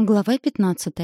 Глава 15.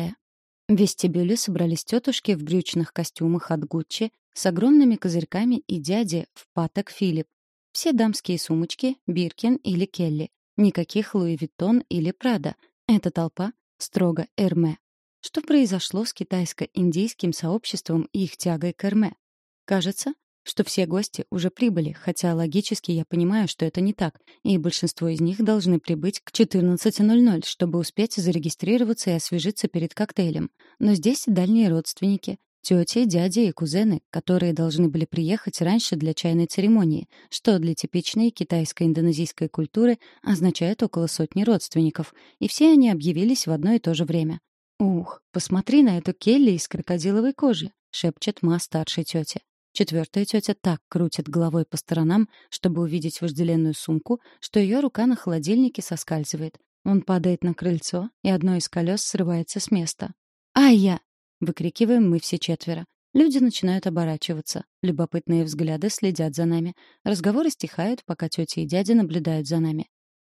В вестибюле собрались тетушки в брючных костюмах от Гуччи с огромными козырьками и дяди в Patek Philippe. Все дамские сумочки — Биркин или Келли. Никаких Louis Vuitton или Прада. Эта толпа — строго Эрме. Что произошло с китайско-индийским сообществом и их тягой к Эрме? Кажется, что все гости уже прибыли, хотя логически я понимаю, что это не так, и большинство из них должны прибыть к 14.00, чтобы успеть зарегистрироваться и освежиться перед коктейлем. Но здесь дальние родственники, тети, дяди и кузены, которые должны были приехать раньше для чайной церемонии, что для типичной китайско-индонезийской культуры означает около сотни родственников, и все они объявились в одно и то же время. «Ух, посмотри на эту Келли из крокодиловой кожи», — шепчет ма старшей тете. Четвертая тетя так крутит головой по сторонам, чтобы увидеть вожделенную сумку, что ее рука на холодильнике соскальзывает. Он падает на крыльцо, и одно из колес срывается с места. «Ай-я!» — выкрикиваем мы все четверо. Люди начинают оборачиваться. Любопытные взгляды следят за нами. Разговоры стихают, пока тетя и дядя наблюдают за нами.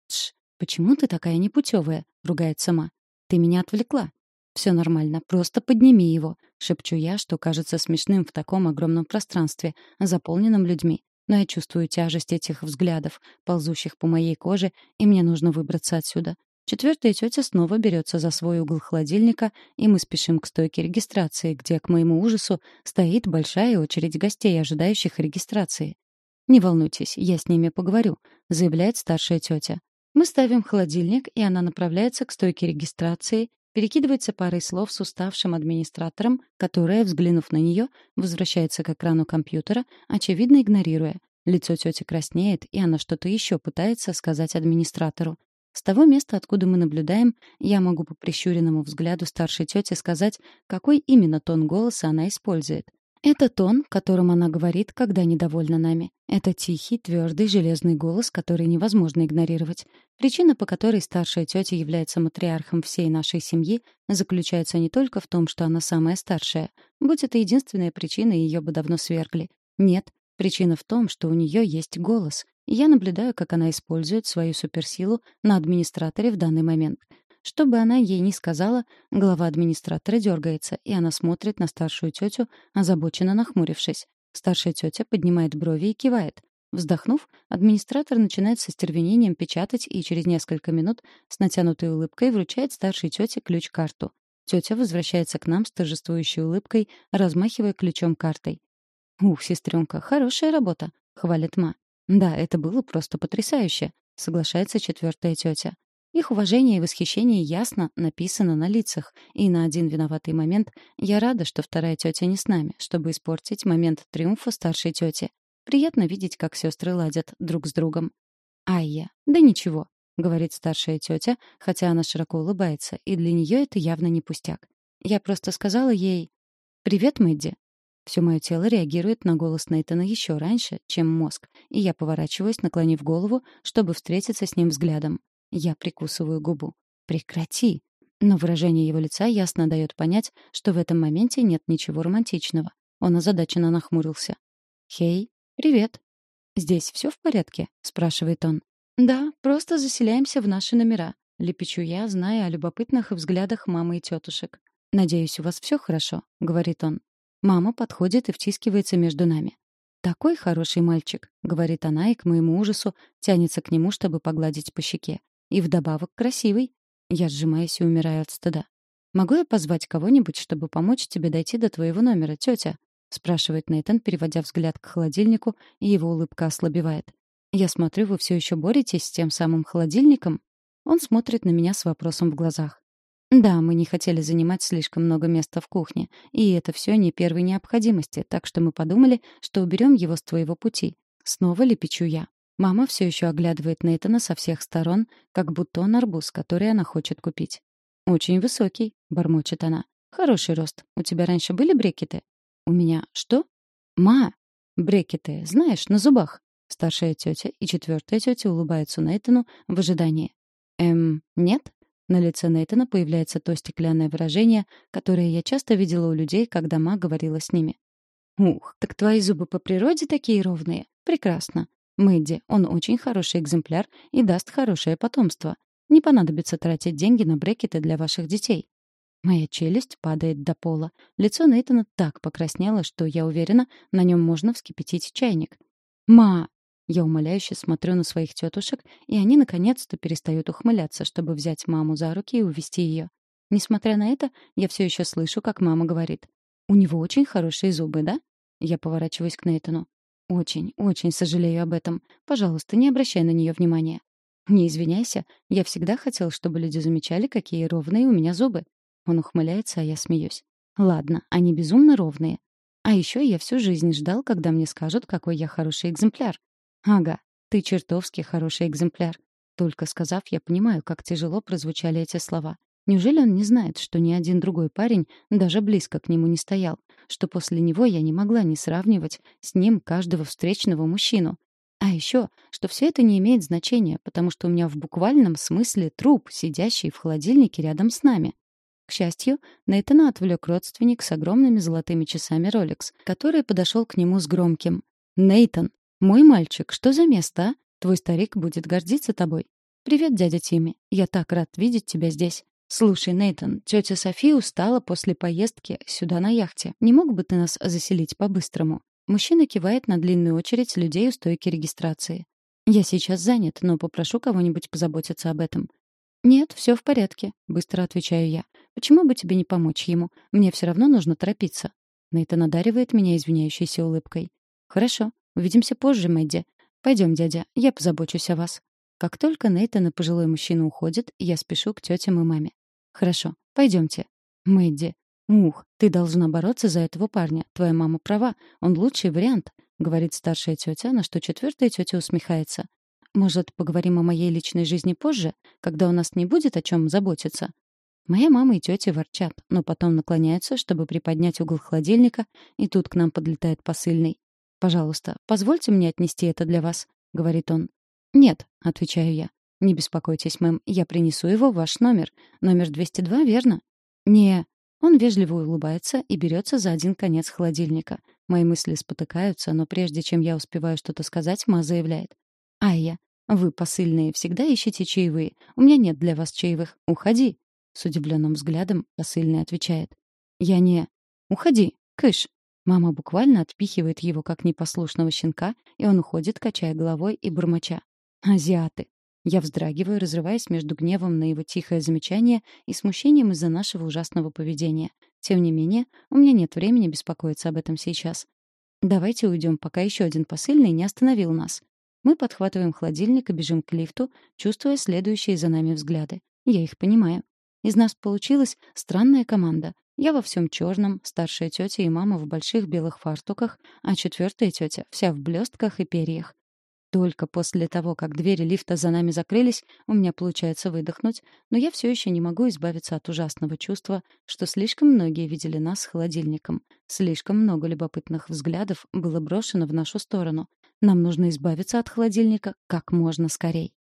«Тш, почему ты такая непутевая?» — ругает сама. «Ты меня отвлекла. Все нормально, просто подними его», — шепчу я, что кажется смешным в таком огромном пространстве, заполненном людьми. Но я чувствую тяжесть этих взглядов, ползущих по моей коже, и мне нужно выбраться отсюда. Четвертая тетя снова берется за свой угол холодильника, и мы спешим к стойке регистрации, где, к моему ужасу, стоит большая очередь гостей, ожидающих регистрации. «Не волнуйтесь, я с ними поговорю», — заявляет старшая тетя. Мы ставим холодильник, и она направляется к стойке регистрации, перекидывается парой слов с уставшим администратором, которая, взглянув на нее, возвращается к экрану компьютера, очевидно игнорируя. Лицо тети краснеет, и она что-то еще пытается сказать администратору. С того места, откуда мы наблюдаем, я могу по прищуренному взгляду старшей тети сказать, какой именно тон голоса она использует. Это тон, которым она говорит, когда недовольна нами. Это тихий, твердый, железный голос, который невозможно игнорировать. Причина, по которой старшая тетя является матриархом всей нашей семьи, заключается не только в том, что она самая старшая. Будь это единственная причина, ее бы давно свергли. Нет, причина в том, что у нее есть голос. Я наблюдаю, как она использует свою суперсилу на администраторе в данный момент — что бы она ей ни сказала, глава администратора дергается, и она смотрит на старшую тетю, озабоченно нахмурившись. Старшая тетя поднимает брови и кивает. Вздохнув, администратор начинает со стервенением печатать и через несколько минут с натянутой улыбкой вручает старшей тете ключ-карту. Тетя возвращается к нам с торжествующей улыбкой, размахивая ключом картой. «Ух, сестренка, хорошая работа», — хвалит ма. «Да, это было просто потрясающе», — соглашается четвертая тетя. Их уважение и восхищение ясно написано на лицах, и на один виноватый момент я рада, что вторая тетя не с нами, чтобы испортить момент триумфа старшей тети. Приятно видеть, как сестры ладят друг с другом. «Айя, да ничего», — говорит старшая тетя, хотя она широко улыбается, и для нее это явно не пустяк. Я просто сказала ей «Привет, Мэдди». Все мое тело реагирует на голос Нейтана еще раньше, чем мозг, и я поворачиваюсь, наклонив голову, чтобы встретиться с ним взглядом. Я прикусываю губу. «Прекрати!» Но выражение его лица ясно дает понять, что в этом моменте нет ничего романтичного. Он озадаченно нахмурился. «Хей, привет!» «Здесь все в порядке?» — спрашивает он. «Да, просто заселяемся в наши номера», — лепечу я, зная о любопытных взглядах мамы и тетушек. «Надеюсь, у вас все хорошо», — говорит он. Мама подходит и втискивается между нами. «Такой хороший мальчик», — говорит она, и к моему ужасу тянется к нему, чтобы погладить по щеке. И вдобавок красивый. Я сжимаюсь и умираю от стыда. «Могу я позвать кого-нибудь, чтобы помочь тебе дойти до твоего номера, тетя?» — спрашивает Нейтан, переводя взгляд к холодильнику, и его улыбка ослабевает. «Я смотрю, вы все еще боретесь с тем самым холодильником?» Он смотрит на меня с вопросом в глазах. «Да, мы не хотели занимать слишком много места в кухне, и это все не первой необходимости, так что мы подумали, что уберем его с твоего пути. Снова лепечу я. Мама все еще оглядывает Нейтана со всех сторон, как будто он арбуз, который она хочет купить. «Очень высокий», — бормочет она. «Хороший рост. У тебя раньше были брекеты?» «У меня что?» «Ма!» «Брекеты, знаешь, на зубах». Старшая тетя и четвертая тетя улыбаются Нейтану в ожидании. «Эм, нет?» На лице Нейтана появляется то стеклянное выражение, которое я часто видела у людей, когда ма говорила с ними. «Ух, так твои зубы по природе такие ровные. Прекрасно. Мэдди, он очень хороший экземпляр и даст хорошее потомство. Не понадобится тратить деньги на брекеты для ваших детей. Моя челюсть падает до пола. Лицо Нейтана так покраснело, что, я уверена, на нем можно вскипятить чайник. «Ма!» Я умоляюще смотрю на своих тетушек, и они наконец-то перестают ухмыляться, чтобы взять маму за руки и увести ее. Несмотря на это, я все еще слышу, как мама говорит. «У него очень хорошие зубы, да?» Я поворачиваюсь к Нейтану. «Очень, очень сожалею об этом. Пожалуйста, не обращай на нее внимания». «Не извиняйся. Я всегда хотел, чтобы люди замечали, какие ровные у меня зубы». Он ухмыляется, а я смеюсь. «Ладно, они безумно ровные. А еще я всю жизнь ждал, когда мне скажут, какой я хороший экземпляр. Ага, ты чертовски хороший экземпляр. Только сказав, я понимаю, как тяжело прозвучали эти слова. Неужели он не знает, что ни один другой парень даже близко к нему не стоял, что после него я не могла не сравнивать с ним каждого встречного мужчину? А еще, что все это не имеет значения, потому что у меня в буквальном смысле труп, сидящий в холодильнике рядом с нами. К счастью, Нейтана отвлек родственник с огромными золотыми часами Rolex, который подошел к нему с громким «Нейтан, мой мальчик, что за место, а? Твой старик будет гордиться тобой. Привет, дядя Тимми. Я так рад видеть тебя здесь. Слушай, Нейтан, тетя София устала после поездки сюда на яхте. Не мог бы ты нас заселить по-быстрому? Мужчина кивает на длинную очередь людей у стойки регистрации. Я сейчас занят, но попрошу кого-нибудь позаботиться об этом. «Нет, все в порядке», — быстро отвечаю я. «Почему бы тебе не помочь ему? Мне все равно нужно торопиться». Нейтан одаривает меня извиняющейся улыбкой. «Хорошо. Увидимся позже, Мэдди. Пойдем, дядя, я позабочусь о вас». Как только Нейтан и пожилой мужчина уходят, я спешу к тетям и маме. «Хорошо, пойдемте». «Мэдди, ух, ты должна бороться за этого парня. Твоя мама права, он лучший вариант», — говорит старшая тетя, на что четвертая тетя усмехается. «Может, поговорим о моей личной жизни позже, когда у нас не будет о чем заботиться?» Моя мама и тетя ворчат, но потом наклоняются, чтобы приподнять угол холодильника, и тут к нам подлетает посыльный. «Пожалуйста, позвольте мне отнести это для вас», — говорит он. «Нет», — отвечаю я. «Не беспокойтесь, мэм, я принесу его в ваш номер. Номер 202, верно?» «Не...» Он вежливо улыбается и берется за один конец холодильника. Мои мысли спотыкаются, но прежде чем я успеваю что-то сказать, Ма заявляет. «Айя, вы, посыльные, всегда ищете чаевые. У меня нет для вас чаевых. Уходи!» С удивленным взглядом посыльный отвечает. «Я не...» «Уходи, кыш!» Мама буквально отпихивает его, как непослушного щенка, и он уходит, качая головой и бормоча. «Азиаты!» Я вздрагиваю, разрываясь между гневом на его тихое замечание и смущением из-за нашего ужасного поведения. Тем не менее, у меня нет времени беспокоиться об этом сейчас. Давайте уйдем, пока еще один посыльный не остановил нас. Мы подхватываем холодильник и бежим к лифту, чувствуя следующие за нами взгляды. Я их понимаю. Из нас получилась странная команда. Я во всем черном, старшая тетя и мама в больших белых фартуках, а четвертая тетя вся в блестках и перьях. Только после того, как двери лифта за нами закрылись, у меня получается выдохнуть, но я все еще не могу избавиться от ужасного чувства, что слишком многие видели нас с холодильником. Слишком много любопытных взглядов было брошено в нашу сторону. Нам нужно избавиться от холодильника как можно скорей.